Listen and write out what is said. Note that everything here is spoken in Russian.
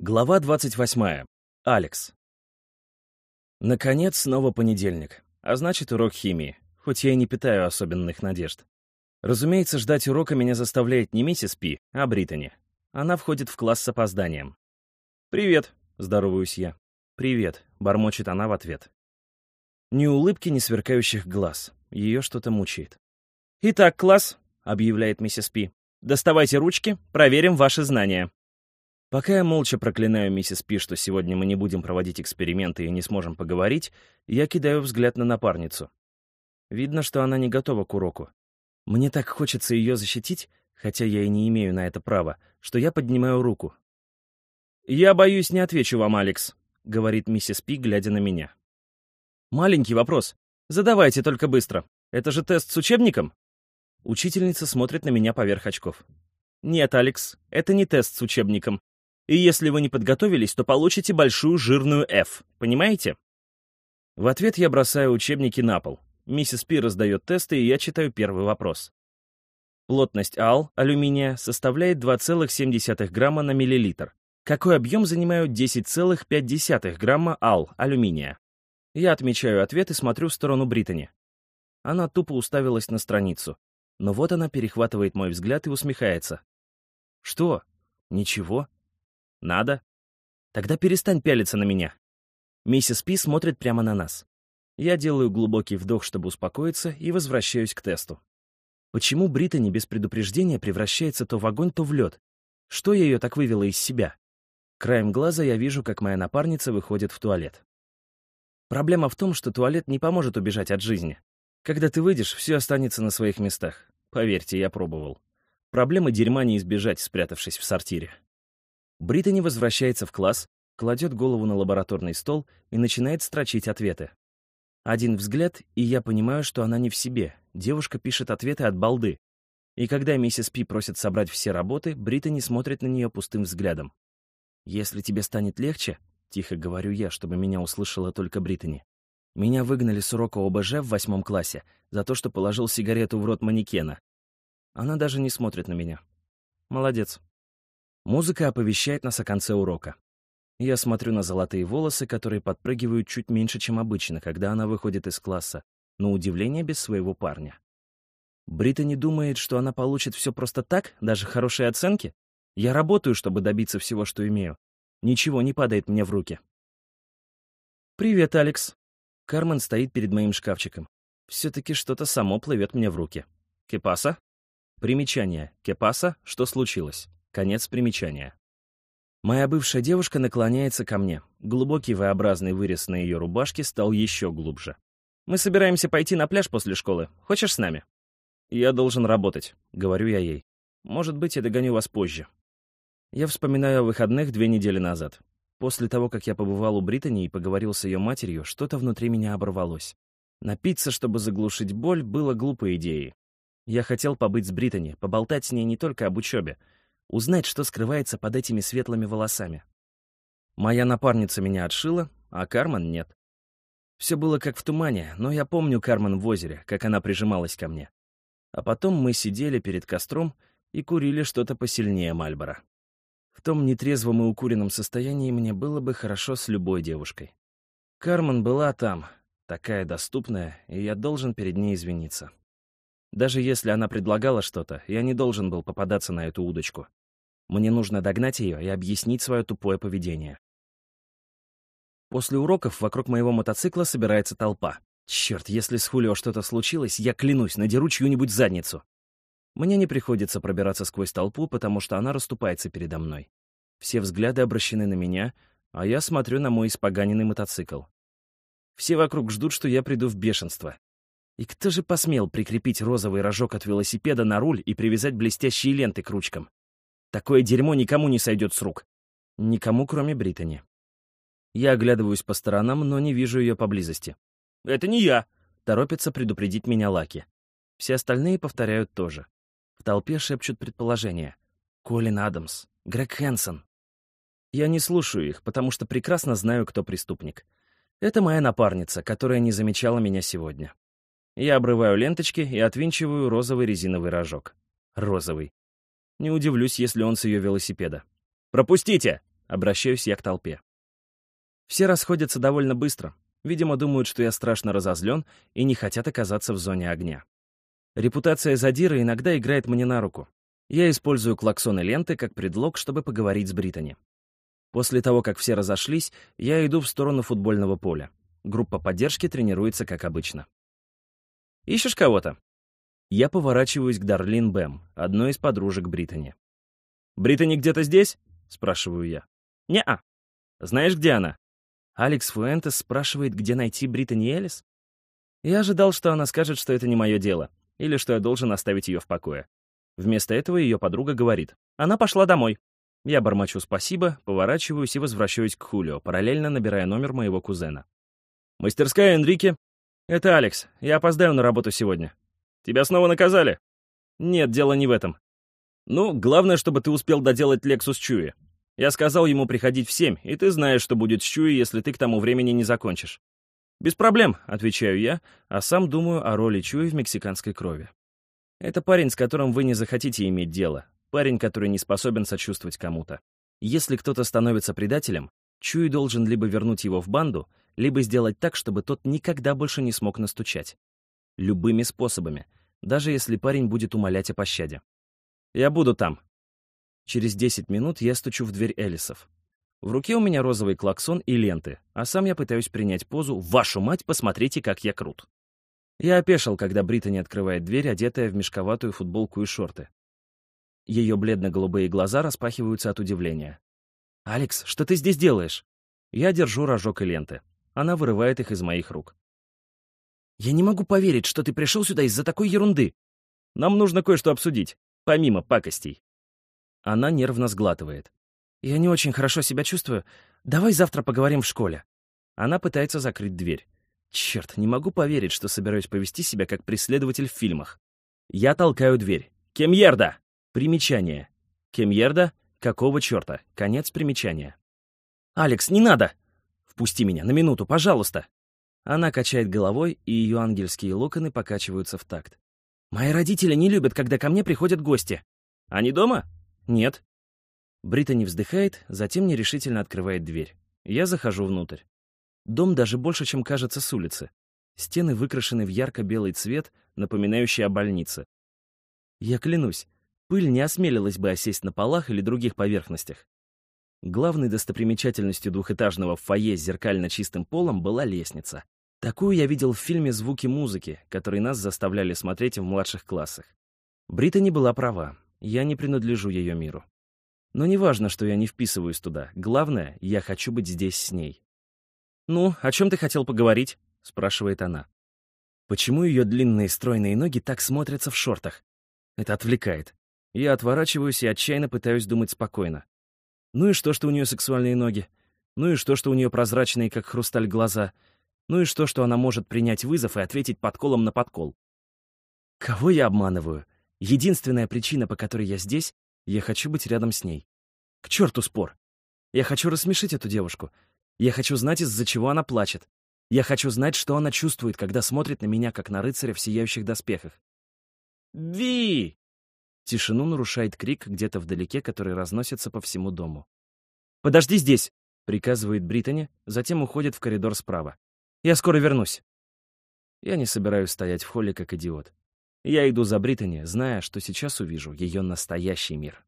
Глава 28. Алекс. Наконец, снова понедельник, а значит, урок химии, хоть я и не питаю особенных надежд. Разумеется, ждать урока меня заставляет не миссис Пи, а Британи. Она входит в класс с опозданием. «Привет», — здороваюсь я. «Привет», — бормочет она в ответ. Ни улыбки, ни сверкающих глаз. Ее что-то мучает. «Итак, класс», — объявляет миссис Пи, — «доставайте ручки, проверим ваши знания». Пока я молча проклинаю миссис Пи, что сегодня мы не будем проводить эксперименты и не сможем поговорить, я кидаю взгляд на напарницу. Видно, что она не готова к уроку. Мне так хочется ее защитить, хотя я и не имею на это права, что я поднимаю руку. «Я боюсь, не отвечу вам, Алекс», — говорит миссис Пи, глядя на меня. «Маленький вопрос. Задавайте только быстро. Это же тест с учебником?» Учительница смотрит на меня поверх очков. «Нет, Алекс, это не тест с учебником. И если вы не подготовились, то получите большую жирную F. Понимаете? В ответ я бросаю учебники на пол. Миссис Пи раздает тесты, и я читаю первый вопрос. Плотность АЛ, алюминия, составляет 2,7 грамма на миллилитр. Какой объем занимают 10,5 грамма АЛ, алюминия? Я отмечаю ответ и смотрю в сторону Британи. Она тупо уставилась на страницу. Но вот она перехватывает мой взгляд и усмехается. «Что? Ничего?» Надо? Тогда перестань пялиться на меня. Миссис Пи смотрит прямо на нас. Я делаю глубокий вдох, чтобы успокоиться, и возвращаюсь к тесту. Почему Британи без предупреждения превращается то в огонь, то в лед? Что ее так вывело из себя? Краем глаза я вижу, как моя напарница выходит в туалет. Проблема в том, что туалет не поможет убежать от жизни. Когда ты выйдешь, все останется на своих местах. Поверьте, я пробовал. Проблемы дерьма не избежать, спрятавшись в сортире. Британи возвращается в класс, кладет голову на лабораторный стол и начинает строчить ответы. Один взгляд, и я понимаю, что она не в себе. Девушка пишет ответы от балды. И когда миссис Пи просит собрать все работы, Британи смотрит на нее пустым взглядом. «Если тебе станет легче», — тихо говорю я, чтобы меня услышала только Британи. Меня выгнали с урока ОБЖ в восьмом классе за то, что положил сигарету в рот манекена. Она даже не смотрит на меня. Молодец. Музыка оповещает нас о конце урока. Я смотрю на золотые волосы, которые подпрыгивают чуть меньше, чем обычно, когда она выходит из класса, но удивление без своего парня. Брита думает, что она получит все просто так, даже хорошие оценки. Я работаю, чтобы добиться всего, что имею. Ничего не падает мне в руки. «Привет, Алекс». Кармен стоит перед моим шкафчиком. Все-таки что-то само плывет мне в руки. «Кепаса?» Примечание. «Кепаса? Что случилось?» Конец примечания. Моя бывшая девушка наклоняется ко мне. Глубокий V-образный вырез на ее рубашке стал еще глубже. «Мы собираемся пойти на пляж после школы. Хочешь с нами?» «Я должен работать», — говорю я ей. «Может быть, я догоню вас позже». Я вспоминаю о выходных две недели назад. После того, как я побывал у Британи и поговорил с ее матерью, что-то внутри меня оборвалось. Напиться, чтобы заглушить боль, было глупой идеей. Я хотел побыть с Британи, поболтать с ней не только об учебе, узнать, что скрывается под этими светлыми волосами. Моя напарница меня отшила, а Кармен нет. Все было как в тумане, но я помню Кармен в озере, как она прижималась ко мне. А потом мы сидели перед костром и курили что-то посильнее Мальбора. В том нетрезвом и укуренном состоянии мне было бы хорошо с любой девушкой. Кармен была там, такая доступная, и я должен перед ней извиниться. Даже если она предлагала что-то, я не должен был попадаться на эту удочку. Мне нужно догнать ее и объяснить свое тупое поведение. После уроков вокруг моего мотоцикла собирается толпа. Черт, если с Хулио что-то случилось, я клянусь, надеру чью-нибудь задницу. Мне не приходится пробираться сквозь толпу, потому что она расступается передо мной. Все взгляды обращены на меня, а я смотрю на мой испоганенный мотоцикл. Все вокруг ждут, что я приду в бешенство. И кто же посмел прикрепить розовый рожок от велосипеда на руль и привязать блестящие ленты к ручкам? Такое дерьмо никому не сойдет с рук. Никому, кроме Британи. Я оглядываюсь по сторонам, но не вижу ее поблизости. «Это не я!» — торопится предупредить меня Лаки. Все остальные повторяют тоже. В толпе шепчут предположения. Колин Адамс, Грег Хэнсон. Я не слушаю их, потому что прекрасно знаю, кто преступник. Это моя напарница, которая не замечала меня сегодня. Я обрываю ленточки и отвинчиваю розовый резиновый рожок. Розовый. Не удивлюсь, если он с ее велосипеда. «Пропустите!» — Обращаюсь я к толпе. Все расходятся довольно быстро. Видимо, думают, что я страшно разозлен и не хотят оказаться в зоне огня. Репутация задира иногда играет мне на руку. Я использую клаксоны ленты как предлог, чтобы поговорить с Британи. После того, как все разошлись, я иду в сторону футбольного поля. Группа поддержки тренируется, как обычно. «Ищешь кого-то?» Я поворачиваюсь к Дарлин Бэм, одной из подружек Британи. «Британи где-то здесь?» — спрашиваю я. «Не-а. Знаешь, где она?» Алекс Фуэнтес спрашивает, где найти Британи Элис? Я ожидал, что она скажет, что это не мое дело, или что я должен оставить ее в покое. Вместо этого ее подруга говорит. Она пошла домой. Я бормочу спасибо, поворачиваюсь и возвращаюсь к Хулио, параллельно набирая номер моего кузена. «Мастерская Энрике?» «Это Алекс. Я опоздаю на работу сегодня. Тебя снова наказали?» «Нет, дело не в этом. Ну, главное, чтобы ты успел доделать Лексус Чуи. Я сказал ему приходить в семь, и ты знаешь, что будет с Чуи, если ты к тому времени не закончишь». «Без проблем», — отвечаю я, а сам думаю о роли Чуи в мексиканской крови. Это парень, с которым вы не захотите иметь дело. Парень, который не способен сочувствовать кому-то. Если кто-то становится предателем, Чуи должен либо вернуть его в банду, либо сделать так, чтобы тот никогда больше не смог настучать. Любыми способами, даже если парень будет умолять о пощаде. «Я буду там». Через 10 минут я стучу в дверь Элисов. В руке у меня розовый клаксон и ленты, а сам я пытаюсь принять позу «Вашу мать, посмотрите, как я крут». Я опешил, когда Британи открывает дверь, одетая в мешковатую футболку и шорты. Ее бледно-голубые глаза распахиваются от удивления. «Алекс, что ты здесь делаешь?» Я держу рожок и ленты. Она вырывает их из моих рук. «Я не могу поверить, что ты пришел сюда из-за такой ерунды. Нам нужно кое-что обсудить, помимо пакостей». Она нервно сглатывает. «Я не очень хорошо себя чувствую. Давай завтра поговорим в школе». Она пытается закрыть дверь. Черт, не могу поверить, что собираюсь повести себя как преследователь в фильмах. Я толкаю дверь. Кемьерда! Примечание. Кемьерда? Какого черта? Конец примечания. «Алекс, не надо!» «Впусти меня на минуту, пожалуйста!» Она качает головой, и ее ангельские локоны покачиваются в такт. «Мои родители не любят, когда ко мне приходят гости. Они дома?» «Нет». Бриттани вздыхает, затем нерешительно открывает дверь. Я захожу внутрь. Дом даже больше, чем кажется с улицы. Стены выкрашены в ярко-белый цвет, напоминающий о больнице. Я клянусь, пыль не осмелилась бы осесть на полах или других поверхностях. Главной достопримечательностью двухэтажного фойе с зеркально чистым полом была лестница. Такую я видел в фильме «Звуки музыки», который нас заставляли смотреть в младших классах. Бриттани была права, я не принадлежу ее миру. Но не важно, что я не вписываюсь туда, главное, я хочу быть здесь с ней. «Ну, о чем ты хотел поговорить?» — спрашивает она. Почему ее длинные стройные ноги так смотрятся в шортах? Это отвлекает. Я отворачиваюсь и отчаянно пытаюсь думать спокойно. Ну и что, что у нее сексуальные ноги? Ну и что, что у нее прозрачные, как хрусталь, глаза? Ну и что, что она может принять вызов и ответить подколом на подкол? Кого я обманываю? Единственная причина, по которой я здесь, я хочу быть рядом с ней. К черту спор. Я хочу рассмешить эту девушку, я хочу знать, из-за чего она плачет. Я хочу знать, что она чувствует, когда смотрит на меня, как на рыцаря в сияющих доспехах. «Ви!» Тишину нарушает крик где-то вдалеке, который разносится по всему дому. «Подожди здесь!» — приказывает Британи, затем уходит в коридор справа. «Я скоро вернусь!» Я не собираюсь стоять в холле, как идиот. Я иду за Британи, зная, что сейчас увижу ее настоящий мир.